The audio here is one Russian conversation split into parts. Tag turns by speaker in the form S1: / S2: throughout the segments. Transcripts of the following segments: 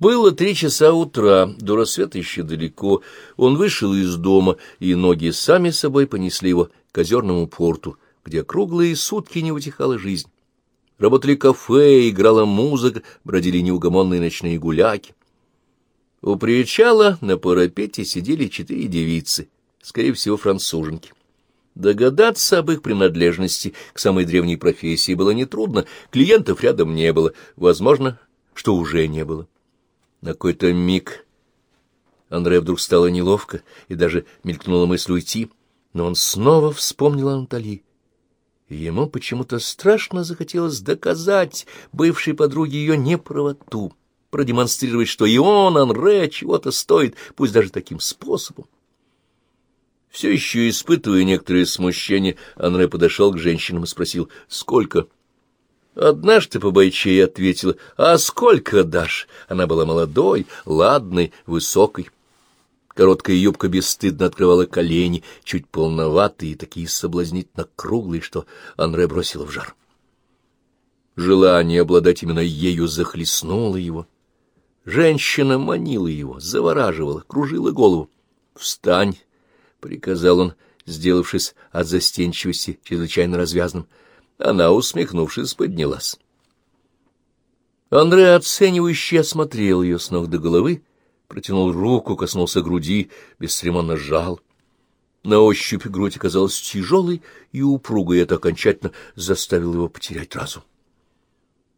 S1: Было три часа утра, до рассвета еще далеко. Он вышел из дома, и ноги сами собой понесли его к озерному порту, где круглые сутки не утихала жизнь. Работали кафе, играла музыка, бродили неугомонные ночные гуляки. У причала на парапете сидели четыре девицы, скорее всего, француженки. Догадаться об их принадлежности к самой древней профессии было нетрудно, клиентов рядом не было, возможно, что уже не было. На какой-то миг Андре вдруг стало неловко, и даже мелькнула мысль уйти, но он снова вспомнил о Натали. ему почему-то страшно захотелось доказать бывшей подруге ее неправоту, продемонстрировать, что и он, Анре, чего-то стоит, пусть даже таким способом. Все еще испытывая некоторое смущение, Анре подошел к женщинам и спросил, «Сколько?» Однажды по бойчей ответила, «А сколько дашь?» Она была молодой, ладной, высокой. Короткая юбка бесстыдно открывала колени, чуть полноватые и такие соблазнительно круглые, что Анре бросила в жар. Желание обладать именно ею захлестнуло его. Женщина манила его, завораживала, кружила голову. «Встань!» — приказал он, сделавшись от застенчивости чрезвычайно развязным. Она, усмехнувшись, поднялась. Андре оценивающе осмотрел ее с ног до головы, протянул руку, коснулся груди, бесцеремонно сжал. На ощупь грудь оказалась тяжелой и упругой, и это окончательно заставило его потерять разум.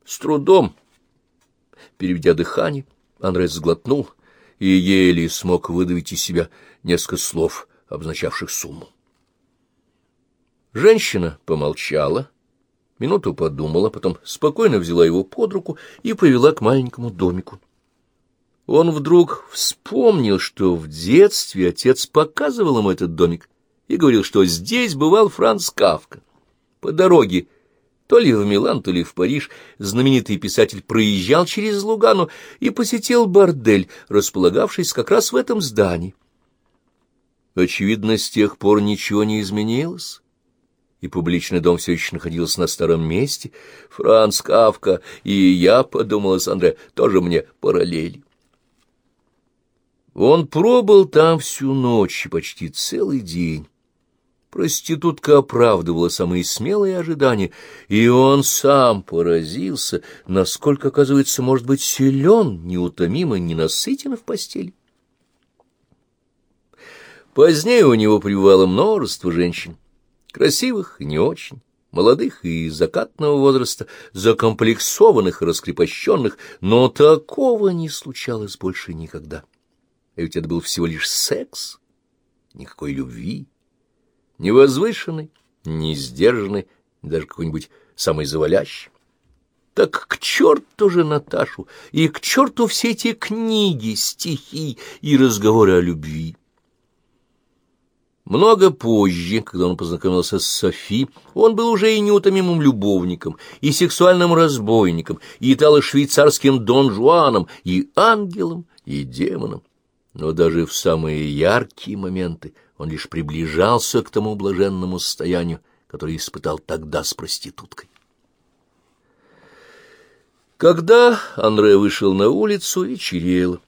S1: С трудом, переведя дыхание, Андре сглотнул и еле смог выдавить из себя несколько слов, обозначавших сумму. Женщина помолчала, минуту подумала, потом спокойно взяла его под руку и повела к маленькому домику. Он вдруг вспомнил, что в детстве отец показывал ему этот домик и говорил, что здесь бывал Франц Кавка. По дороге то ли в Милан, то ли в Париж знаменитый писатель проезжал через Лугану и посетил бордель, располагавшийся как раз в этом здании. Очевидно, с тех пор ничего не изменилось, и публичный дом все еще находился на старом месте. Франц Кавка и я, — подумала Сандре, — тоже мне параллели. Он пробыл там всю ночь и почти целый день. Проститутка оправдывала самые смелые ожидания, и он сам поразился, насколько, оказывается, может быть силен, неутомимо, ненасытен в постели. Позднее у него пребывало множество женщин, красивых и не очень, молодых и закатного возраста, закомплексованных и раскрепощенных, но такого не случалось больше никогда. А ведь это был всего лишь секс, никакой любви, ни возвышенный, ни сдержанный, даже какой-нибудь самый завалящий. Так к черту же Наташу, и к черту все эти книги, стихи и разговоры о любви. Много позже, когда он познакомился с Софи, он был уже и неутомимым любовником, и сексуальным разбойником, и итало-швейцарским Дон Жуаном, и ангелом, и демоном. Но даже в самые яркие моменты он лишь приближался к тому блаженному состоянию, которое испытал тогда с проституткой. Когда Андре вышел на улицу, вечерело.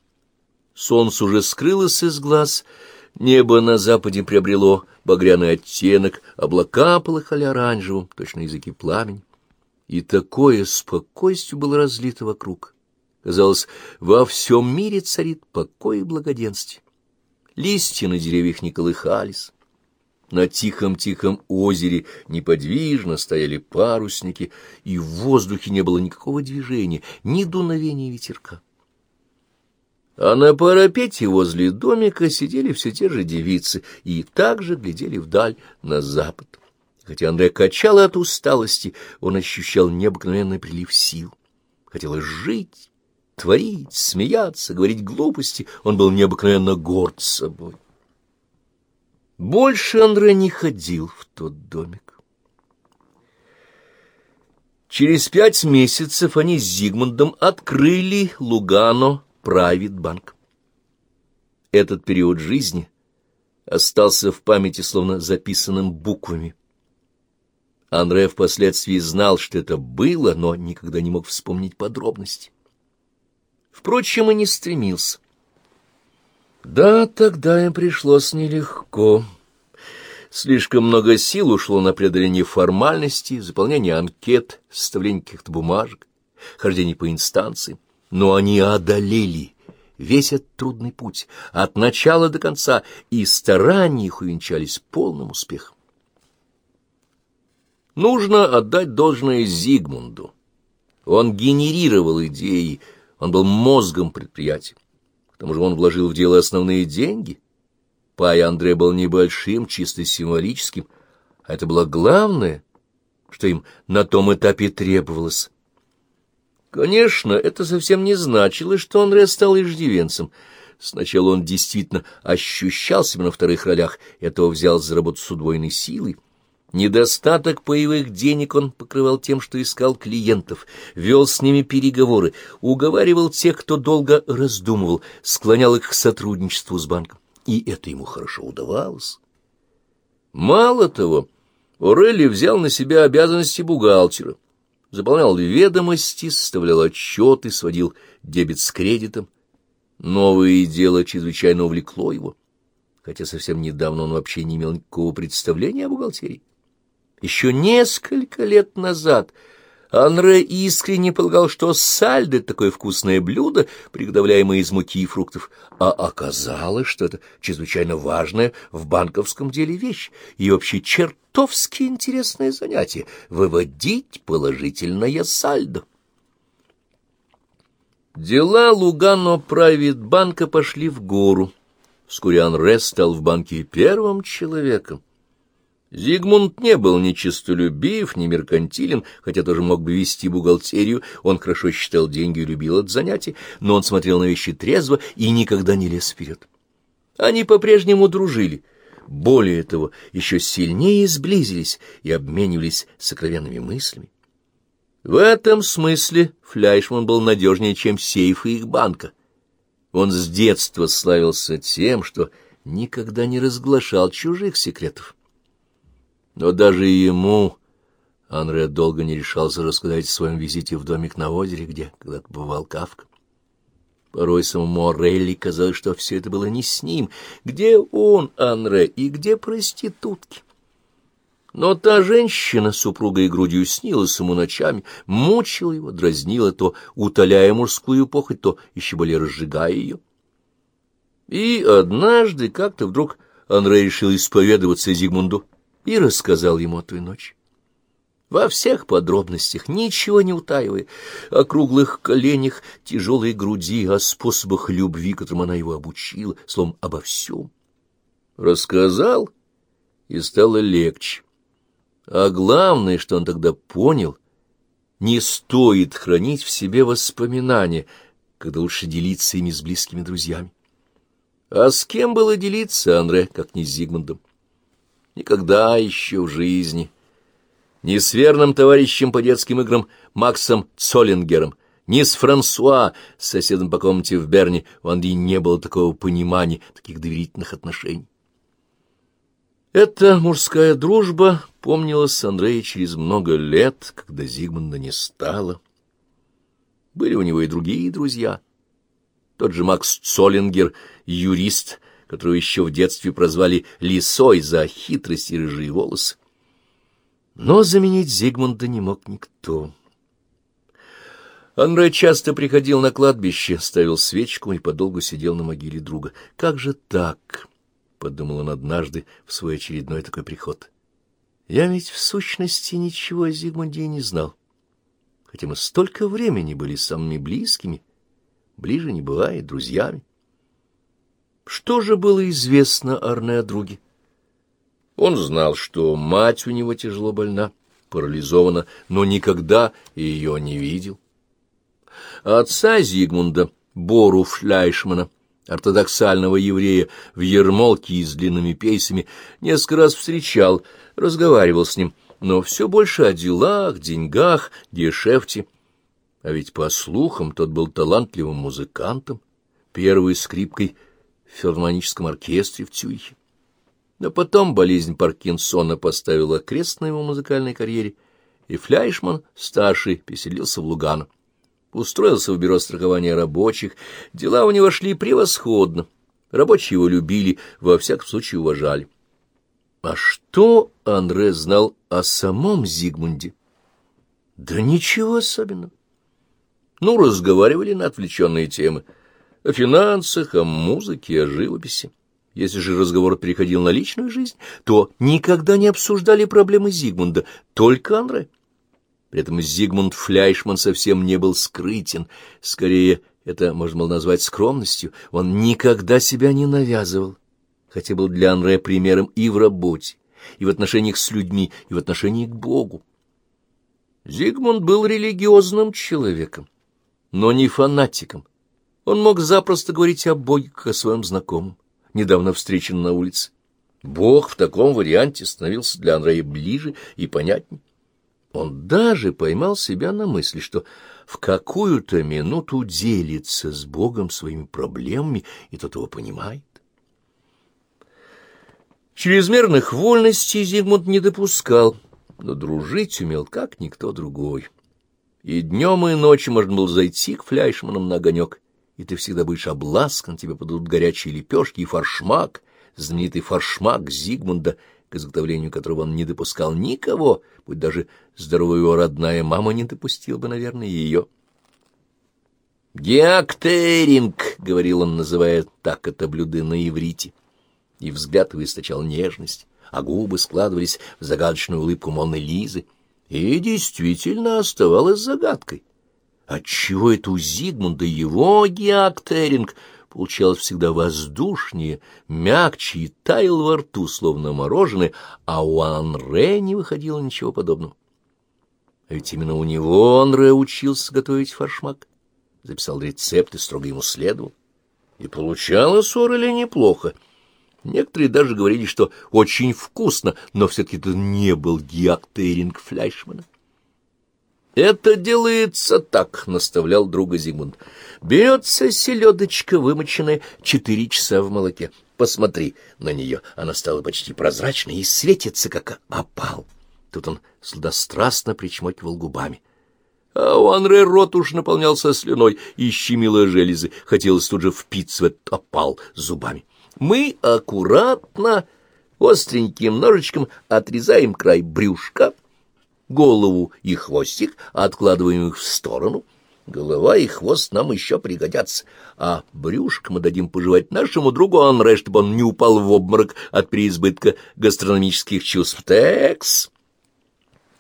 S1: Солнце уже скрылось из глаз, Небо на западе приобрело багряный оттенок, облака полыхали оранжевым, точно языки пламени. И такое спокойствие было разлито вокруг. Казалось, во всем мире царит покой и благоденствие. Листья на деревьях не колыхались. На тихом-тихом озере неподвижно стояли парусники, и в воздухе не было никакого движения, ни дуновения ветерка. А на парапете возле домика сидели все те же девицы и также глядели вдаль на запад. Хотя Андрей качал от усталости, он ощущал необыкновенный прилив сил. Хотелось жить, творить, смеяться, говорить глупости. Он был необыкновенно горд собой. Больше Андрей не ходил в тот домик. Через пять месяцев они с Зигмундом открыли Лугано Private Банк. Этот период жизни остался в памяти словно записанным буквами. Андре впоследствии знал, что это было, но никогда не мог вспомнить подробности. Впрочем, и не стремился. Да, тогда им пришлось нелегко. Слишком много сил ушло на преодоление формальностей, заполнение анкет, составление каких-то бумажек, хождение по инстанциям. Но они одолели весь этот трудный путь от начала до конца, и старания их увенчались полным успехом. Нужно отдать должное Зигмунду. Он генерировал идеи, он был мозгом предприятия. К тому же он вложил в дело основные деньги. Пай Андре был небольшим, чисто символическим, а это было главное, что им на том этапе требовалось. Конечно, это совсем не значило, что Андре стал иждивенцем. Сначала он действительно ощущал себя на вторых ролях, этого взял за работу с удвоенной силой, Недостаток паевых денег он покрывал тем, что искал клиентов, вел с ними переговоры, уговаривал тех, кто долго раздумывал, склонял их к сотрудничеству с банком. И это ему хорошо удавалось. Мало того, Орелли взял на себя обязанности бухгалтера, заполнял ведомости, составлял отчеты, сводил дебет с кредитом. Новое дело чрезвычайно увлекло его, хотя совсем недавно он вообще не имел никакого представления о бухгалтерии. Еще несколько лет назад Анре искренне полагал, что сальдо — такое вкусное блюдо, приготовляемое из муки и фруктов, а оказалось, что это чрезвычайно важная в банковском деле вещь и вообще чертовски интересное занятие — выводить положительное сальдо. Дела Лугано Прайвит банка пошли в гору. Вскоре Анре стал в банке первым человеком, Зигмунд не был ни честолюбив, ни меркантилен, хотя тоже мог бы вести бухгалтерию, он хорошо считал деньги и любил это занятие, но он смотрел на вещи трезво и никогда не лез вперед. Они по-прежнему дружили. Более того, еще сильнее сблизились и обменивались сокровенными мыслями. В этом смысле Фляйшман был надежнее, чем сейфы их банка. Он с детства славился тем, что никогда не разглашал чужих секретов. Но даже ему Анре долго не решался рассказать о своем визите в домик на озере, где когда-то бывал Кавка. Порой самому Орелли казалось, что все это было не с ним. Где он, Анре, и где проститутки? Но та женщина, супругой грудью, снилась ему ночами, мучила его, дразнила, то утоляя мужскую похоть, то еще более разжигая ее. И однажды как-то вдруг Анре решил исповедоваться Зигмунду и рассказал ему о той ночи. Во всех подробностях, ничего не утаивая, о круглых коленях, тяжелой груди, о способах любви, которым она его обучила, словом, обо всем. Рассказал, и стало легче. А главное, что он тогда понял, не стоит хранить в себе воспоминания, когда лучше делиться ими с близкими друзьями. А с кем было делиться, Андре, как не с Зигмундом? Никогда еще в жизни. Ни с верным товарищем по детским играм Максом Цоллингером, ни с Франсуа, соседом по комнате в Берне, у Анди не было такого понимания, таких доверительных отношений. Эта мужская дружба помнилась Андрея через много лет, когда Зигмунда не стало. Были у него и другие друзья. Тот же Макс Цоллингер, юрист, которую еще в детстве прозвали «лисой» за хитрость и рыжие волосы. Но заменить Зигмунда не мог никто. Анре часто приходил на кладбище, ставил свечку и подолгу сидел на могиле друга. «Как же так?» — подумал он однажды в свой очередной такой приход. «Я ведь в сущности ничего о Зигмунде и не знал. Хотя мы столько времени были самыми близкими, ближе не бывает, друзьями. Что же было известно Арне о друге? Он знал, что мать у него тяжело больна, парализована, но никогда ее не видел. Отца Зигмунда, Бору Фляйшмана, ортодоксального еврея в ермолке и с длинными пейсами, несколько раз встречал, разговаривал с ним, но все больше о делах, деньгах, гешефте. А ведь, по слухам, тот был талантливым музыкантом, первой скрипкой — в филармоническом оркестре в Цюрихе. Но потом болезнь Паркинсона поставила крест на его музыкальной карьере, и Фляйшман, старший, переселился в Лугано. устроился в бюро страхования рабочих, дела у него шли превосходно. Рабочие его любили, во всяком случае уважали. А что Андре знал о самом Зигмунде? Да ничего особенного. Ну, разговаривали на отвлеченные темы. О финансах, о музыке, о живописи. Если же разговор переходил на личную жизнь, то никогда не обсуждали проблемы Зигмунда, только Андре. При этом Зигмунд Фляйшман совсем не был скрытен. Скорее, это можно было назвать скромностью. Он никогда себя не навязывал, хотя был для Андре примером и в работе, и в отношениях с людьми, и в отношении к Богу. Зигмунд был религиозным человеком, но не фанатиком. Он мог запросто говорить о Боге, о своем знакомом, недавно встреченном на улице. Бог в таком варианте становился для Андрея ближе и понятнее. Он даже поймал себя на мысли, что в какую-то минуту делится с Богом своими проблемами, и тот его понимает. Чрезмерных вольностей Зигмунд не допускал, но дружить умел, как никто другой. И днем, и ночью можно было зайти к фляйшманам на огонек, и ты всегда будешь обласкан, тебе подадут горячие лепешки и форшмак, знаменитый форшмак Зигмунда — к изготовлению которого он не допускал никого, будь даже здоровая его родная мама не допустила бы, наверное, ее. «Геактеринг», — говорил он, называя так это блюдо на иврите, и взгляд его источал нежность, а губы складывались в загадочную улыбку Монны Лизы, и действительно оставалась загадкой. Отчего это у Зигмунда его геактеринг — получалось всегда воздушнее, мягче и таял во рту, словно мороженое, а у Анре не выходило ничего подобного. А ведь именно у него Анре учился готовить фаршмак, записал рецепт и строго ему следовал. И получалось Ореле неплохо. Некоторые даже говорили, что очень вкусно, но все-таки это не был гиактеринг Фляйшмана. «Это делается так», — наставлял друга Зигмунд. «Берется селедочка, вымоченная четыре часа в молоке. Посмотри на нее, она стала почти прозрачной и светится, как опал». Тут он сладострастно причмокивал губами. А у Анре рот уж наполнялся слюной и щемило железы. Хотелось тут же впиться в этот опал зубами. Мы аккуратно, остреньким ножичком отрезаем край брюшка, голову и хвостик, откладываем их в сторону. Голова и хвост нам еще пригодятся, а брюшко мы дадим пожевать нашему другу Анре, чтобы он не упал в обморок от переизбытка гастрономических чувств. Текс!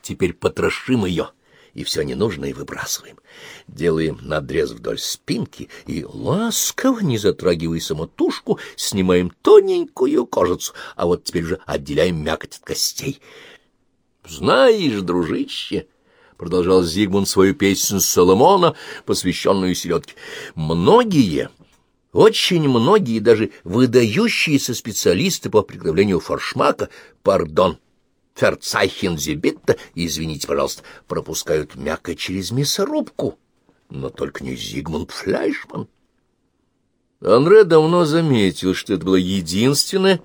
S1: Теперь потрошим ее и все ненужное выбрасываем. Делаем надрез вдоль спинки и, ласково, не затрагивая самотушку, снимаем тоненькую кожицу, а вот теперь уже отделяем мякоть от костей — знаешь, дружище, — продолжал Зигмунд свою песню Соломона, посвященную селедке, — многие, очень многие, даже выдающиеся специалисты по приготовлению форшмака, пардон, ферцайхензебитта, извините, пожалуйста, пропускают мякоть через мясорубку, но только не Зигмунд Фляйшман. Анре давно заметил, что это было единственное,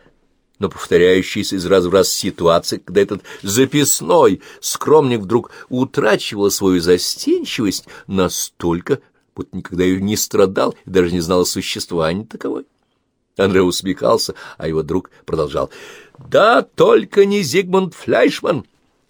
S1: но повторяющаяся из раза в раз ситуация, когда этот записной скромник вдруг утрачивал свою застенчивость настолько, будто никогда ее не страдал и даже не знал о существовании таковой. Андрей усмехался, а его друг продолжал. «Да только не Зигмунд Фляйшман!»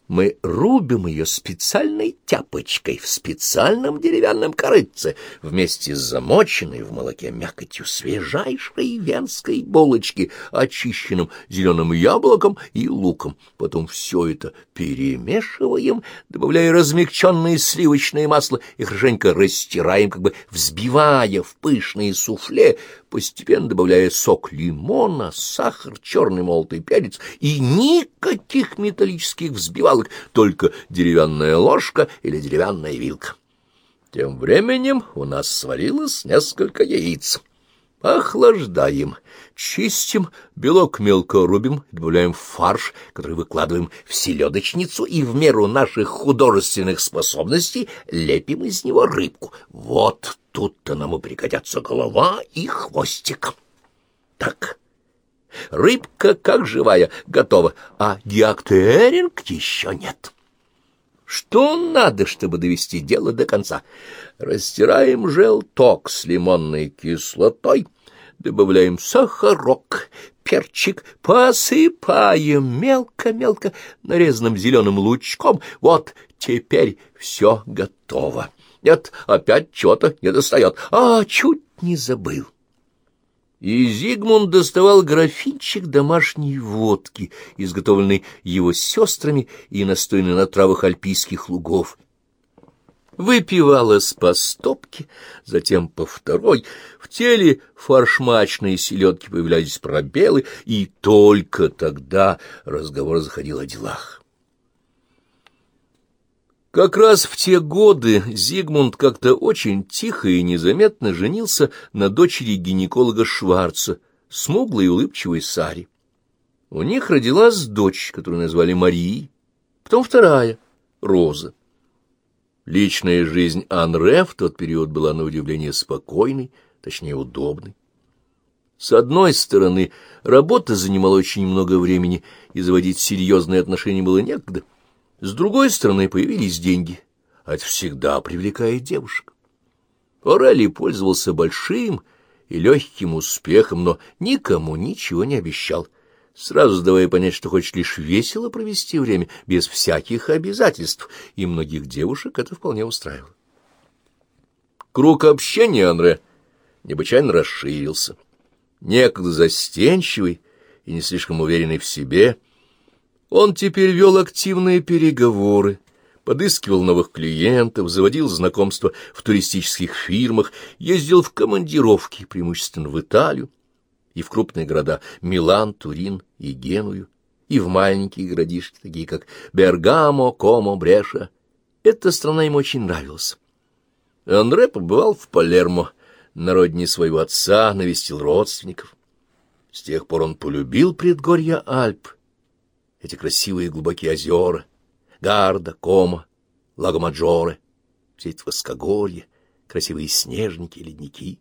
S1: Мы рубим ее специальной тяпочкой в специальном деревянном корыце вместе с замоченной в молоке мякотью свежайшей венской булочки, очищенным зеленым яблоком и луком. Потом все это перемешиваем, добавляя размягченное сливочное масло и хорошенько растираем, как бы взбивая в пышные суфле, постепенно добавляя сок лимона, сахар, черный молотый перец и никаких металлических взбивалок, только деревянная ложка или деревянная вилка. Тем временем у нас сварилось несколько яиц. Охлаждаем, чистим, белок мелко рубим, добавляем фарш, который выкладываем в селедочницу и в меру наших художественных способностей лепим из него рыбку. Вот тут-то нам и пригодятся голова и хвостик. Так, рыбка как живая, готова, а диактеринг еще нет. Что надо, чтобы довести дело до конца? Растираем желток с лимонной кислотой, добавляем сахарок, перчик, посыпаем мелко-мелко нарезанным зеленым лучком. Вот теперь все готово. Нет, опять чего-то не достает. А, чуть не забыл. И Зигмунд доставал графинчик домашней водки, изготовленной его сестрами и настойной на травах альпийских лугов. Выпивалась по стопке, затем по второй. В теле фаршмачные селедки появлялись пробелы, и только тогда разговор заходил о делах. Как раз в те годы Зигмунд как-то очень тихо и незаметно женился на дочери гинеколога Шварца, смуглой и улыбчивой Саре. У них родилась дочь, которую назвали Марией, потом вторая — Роза. Личная жизнь Анре в тот период была на удивление спокойной, точнее удобной. С одной стороны, работа занимала очень много времени, и заводить серьезные отношения было некогда — с другой стороны, появились деньги, а это всегда привлекает девушек. Орелли пользовался большим и легким успехом, но никому ничего не обещал, сразу давая понять, что хочет лишь весело провести время, без всяких обязательств, и многих девушек это вполне устраивало. Круг общения Андре необычайно расширился. Некогда застенчивый и не слишком уверенный в себе — он теперь вел активные переговоры, подыскивал новых клиентов, заводил знакомства в туристических фирмах, ездил в командировки, преимущественно в Италию, и в крупные города Милан, Турин и Геную, и в маленькие городишки, такие как Бергамо, Комо, Бреша. Эта страна ему очень нравилась. Андре побывал в Палермо, на родине своего отца, навестил родственников. С тех пор он полюбил предгорья Альп — эти красивые глубокие озера, Гарда, Кома, Лагомаджоре, все эти воскогорья, красивые снежники, ледники.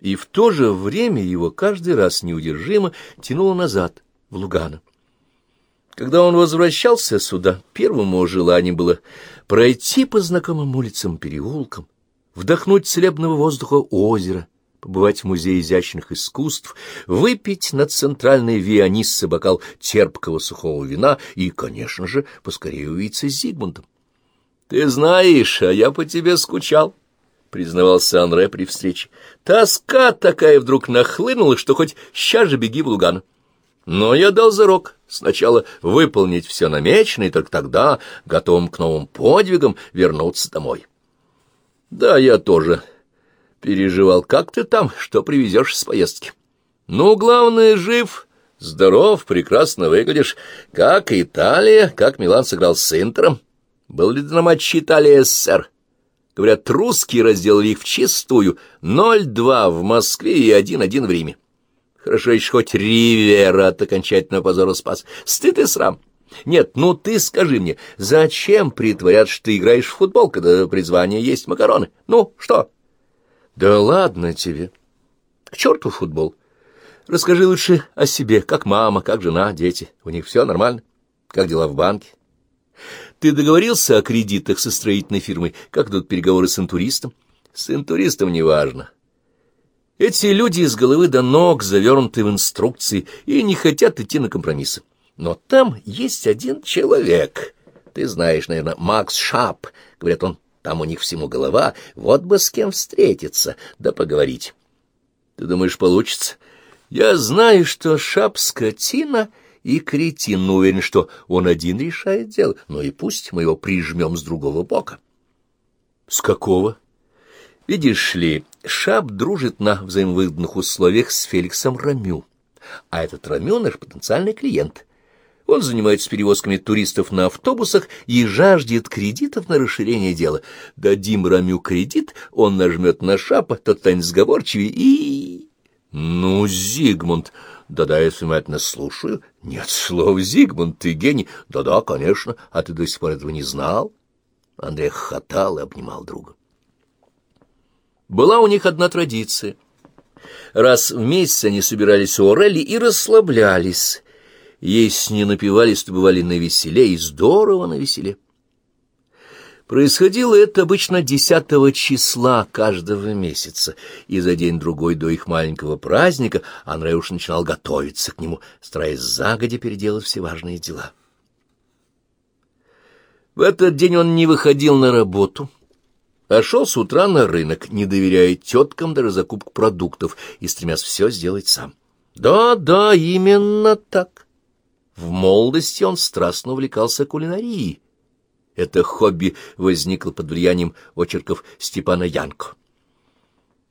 S1: И в то же время его каждый раз неудержимо тянуло назад, в Лугано. Когда он возвращался сюда, первым его желанием было пройти по знакомым улицам, переулкам, вдохнуть целебного воздуха озера, побывать в Музее изящных искусств, выпить на центральной Вианиссе бокал терпкого сухого вина и, конечно же, поскорее увидеться с Зигмундом. — Ты знаешь, а я по тебе скучал, — признавался Анре при встрече. — Тоска такая вдруг нахлынула, что хоть сейчас же беги в Лугано. Но я дал зарок сначала выполнить все намеченное, и только тогда, готовым к новым подвигам, вернуться домой. — Да, я тоже Переживал, как ты там, что привезешь с поездки. Ну, главное, жив, здоров, прекрасно выглядишь. Как Италия, как Милан сыграл с Интером. Был ли на матче Италия-СССР? Говорят, русские разделали их вчистую. 0-2 в Москве и 1-1 в Риме. Хорошо еще хоть Ривера от окончательного позора спас. Стыд и срам. Нет, ну ты скажи мне, зачем притворять, что ты играешь в футбол, когда призвание есть макароны? Ну, что? Да ладно тебе. К черту футбол. Расскажи лучше о себе, как мама, как жена, дети. У них все нормально? Как дела в банке? Ты договорился о кредитах со строительной фирмой? Как идут переговоры с интуристом? С интуристом неважно. Эти люди из головы до ног завернуты в инструкции и не хотят идти на компромиссы. Но там есть один человек. Ты знаешь, наверное, Макс Шап. Говорят, он там у них всему голова, вот бы с кем встретиться, да поговорить. Ты думаешь, получится? Я знаю, что Шап скотина и кретин, но уверен, что он один решает дело. Ну и пусть мы его прижмем с другого бока. С какого? Видишь ли, Шап дружит на взаимовыгодных условиях с Феликсом Рамю. А этот Рамю наш потенциальный клиент. Он занимается перевозками туристов на автобусах и жаждет кредитов на расширение дела. Дадим Рамю кредит, он нажмет на шапа, тот станет сговорчивее и... Ну, Зигмунд... Да-да, я внимательно слушаю. Нет слов, Зигмунд, ты гений. Да-да, конечно. А ты до сих пор этого не знал? Андрей хохотал и обнимал друга. Была у них одна традиция. Раз в месяц они собирались у Орелли и расслаблялись. Если не напивались, то бывали на веселе, и здорово на веселе. Происходило это обычно десятого числа каждого месяца, и за день-другой до их маленького праздника Андрей уж начинал готовиться к нему, стараясь загодя переделать все важные дела. В этот день он не выходил на работу, а шел с утра на рынок, не доверяя теткам даже закупку продуктов и стремясь все сделать сам. Да-да, именно так. В молодости он страстно увлекался кулинарией, это хобби возникло под влиянием очерков Степана Янко.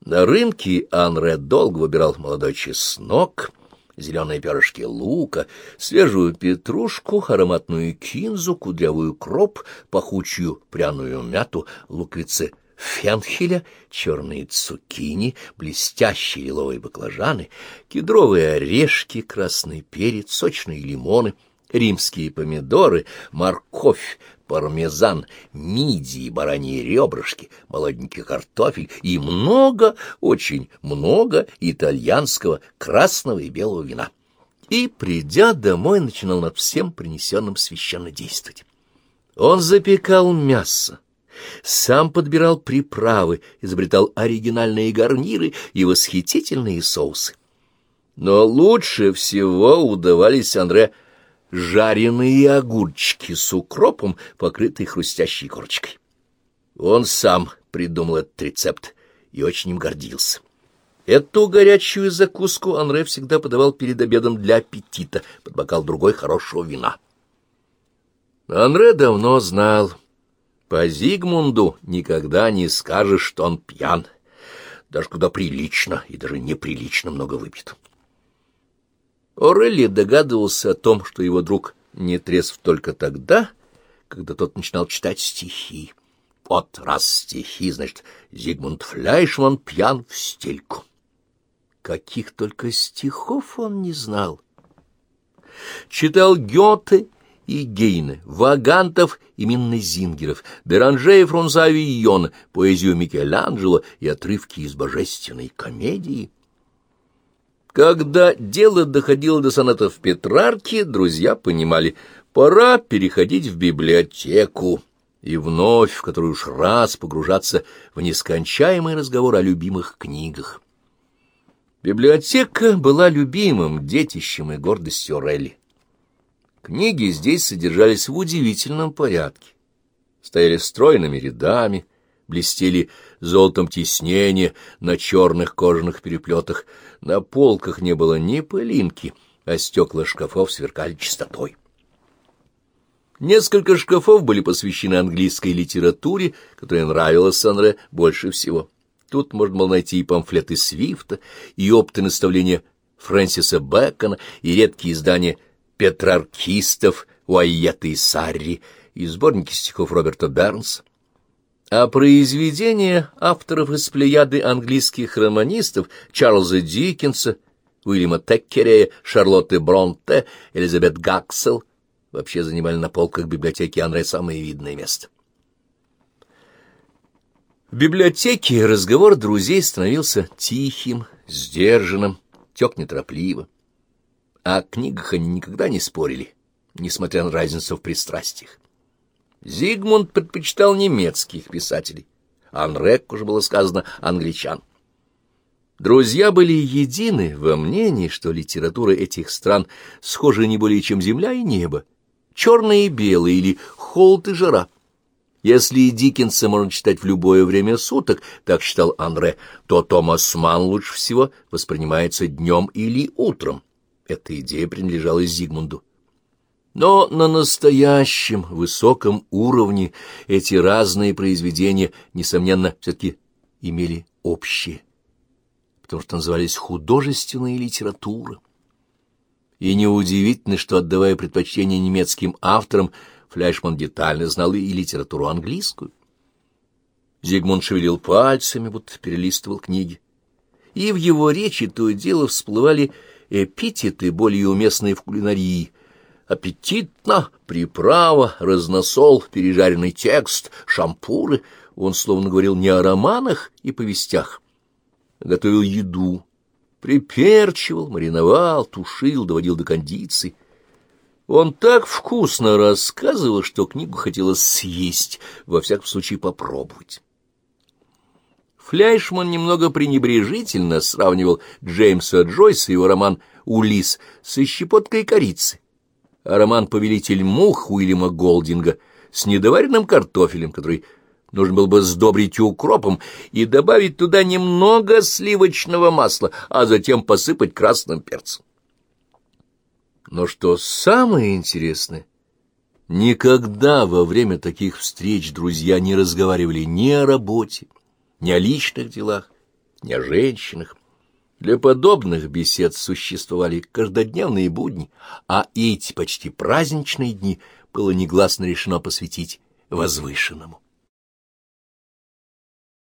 S1: На рынке Анре долго выбирал молодой чеснок, зеленые перышки лука, свежую петрушку, ароматную кинзу, кудрявую кроп, пахучую пряную мяту, луковицы фенхеля, черные цукини, блестящие лиловые баклажаны, кедровые орешки, красный перец, сочные лимоны, римские помидоры, морковь, пармезан, мидии, бараньи ребрышки, молоденький картофель и много, очень много итальянского красного и белого вина. И, придя домой, начинал над всем принесенным священно действовать. Он запекал мясо, сам подбирал приправы, изобретал оригинальные гарниры и восхитительные соусы. Но лучше всего удавались Андре жареные огурчики с укропом, покрытые хрустящей корочкой. Он сам придумал этот рецепт и очень им гордился. Эту горячую закуску Анре всегда подавал перед обедом для аппетита, под бокал другой хорошего вина. Анре давно знал, по Зигмунду никогда не скажешь, что он пьян, даже когда прилично и даже неприлично много выпьет. Орелли догадывался о том, что его друг не трезв только тогда, когда тот начинал читать стихи. Вот раз стихи, значит, Зигмунд Фляйшман пьян в стельку. Каких только стихов он не знал. Читал Гёте и Гейне, Вагантов и Миннезингеров, Беранже и Фрунзави и Йона, поэзию Микеланджело и отрывки из божественной комедии. Когда дело доходило до сонатов Петрарки, друзья понимали, пора переходить в библиотеку и вновь, в которую уж раз погружаться в нескончаемый разговор о любимых книгах. Библиотека была любимым детищем и гордостью Релли. Книги здесь содержались в удивительном порядке, стояли стройными рядами, блестели золотом тиснения на черных кожаных переплетах, на полках не было ни пылинки, а стекла шкафов сверкали чистотой. Несколько шкафов были посвящены английской литературе, которая нравилась Санре больше всего. Тут можно было найти и памфлеты Свифта, и опыты наставления Фрэнсиса Бэкона, и редкие издания петраркистов Уайета и Сарри, и сборники стихов Роберта Бернса а произведения авторов из плеяды английских романистов Чарльза Диккенса, Уильяма Теккерея, Шарлотты Бронте, Элизабет Гаксел вообще занимали на полках библиотеки Анре самое видное место. В библиотеке разговор друзей становился тихим, сдержанным, тек неторопливо. О книгах они никогда не спорили, несмотря на разницу в пристрастиях. Зигмунд предпочитал немецких писателей, а Анрек, уже было сказано, англичан. Друзья были едины во мнении, что литература этих стран схожа не более чем земля и небо, черное и белое или холод и жара. Если Диккенса можно читать в любое время суток, так считал Андре, то Томас Ман лучше всего воспринимается днем или утром. Эта идея принадлежала Зигмунду. Но на настоящем высоком уровне эти разные произведения, несомненно, все-таки имели общее, потому что назывались художественная литература. И неудивительно, что, отдавая предпочтение немецким авторам, Фляшман детально знал и литературу английскую. Зигмунд шевелил пальцами, будто перелистывал книги. И в его речи то и дело всплывали эпитеты, более уместные в кулинарии — Аппетитно, приправа, разносол, пережаренный текст, шампуры. Он словно говорил не о романах и повестях. Готовил еду, приперчивал, мариновал, тушил, доводил до кондиции. Он так вкусно рассказывал, что книгу хотелось съесть, во всяком случае попробовать. Фляйшман немного пренебрежительно сравнивал Джеймса Джойса и его роман «Улис» со щепоткой корицы, а роман «Повелитель мух» Уильяма Голдинга с недоваренным картофелем, который нужно было бы сдобрить укропом и добавить туда немного сливочного масла, а затем посыпать красным перцем. Но что самое интересное, никогда во время таких встреч друзья не разговаривали ни о работе, ни о личных делах, ни о женщинах. Для подобных бесед существовали каждодневные будни, а эти почти праздничные дни было негласно решено посвятить возвышенному.